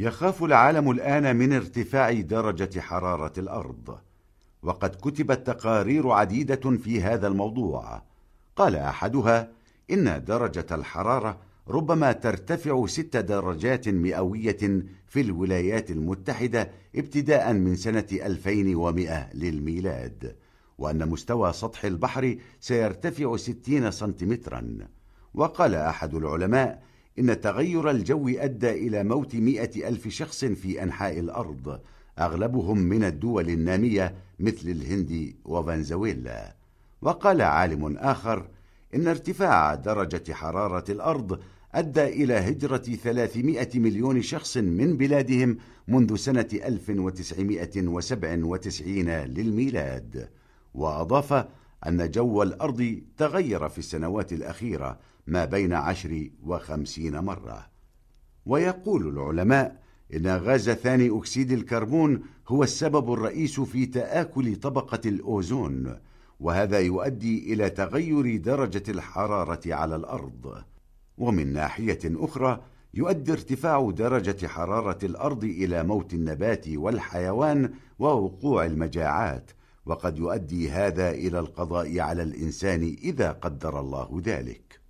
يخاف العالم الآن من ارتفاع درجة حرارة الأرض. وقد كتبت تقارير عديدة في هذا الموضوع. قال أحدها إن درجة الحرارة ربما ترتفع ست درجات مئوية في الولايات المتحدة ابتداء من سنة 2100 للميلاد. وأن مستوى سطح البحر سيرتفع 60 سنتيمترا. وقال أحد العلماء إن تغير الجو أدى إلى موت مئة ألف شخص في أنحاء الأرض أغلبهم من الدول النامية مثل الهند وفنزويلا. وقال عالم آخر إن ارتفاع درجة حرارة الأرض أدى إلى هجرة 300 مليون شخص من بلادهم منذ سنة 1997 للميلاد. وأضاف أن جو الأرض تغير في السنوات الأخيرة ما بين عشر وخمسين مرة. ويقول العلماء إن غاز ثاني أكسيد الكربون هو السبب الرئيس في تآكل طبقة الأوزون وهذا يؤدي إلى تغير درجة الحرارة على الأرض. ومن ناحية أخرى يؤدي ارتفاع درجة حرارة الأرض إلى موت النبات والحيوان ووقوع المجاعات وقد يؤدي هذا إلى القضاء على الإنسان إذا قدر الله ذلك.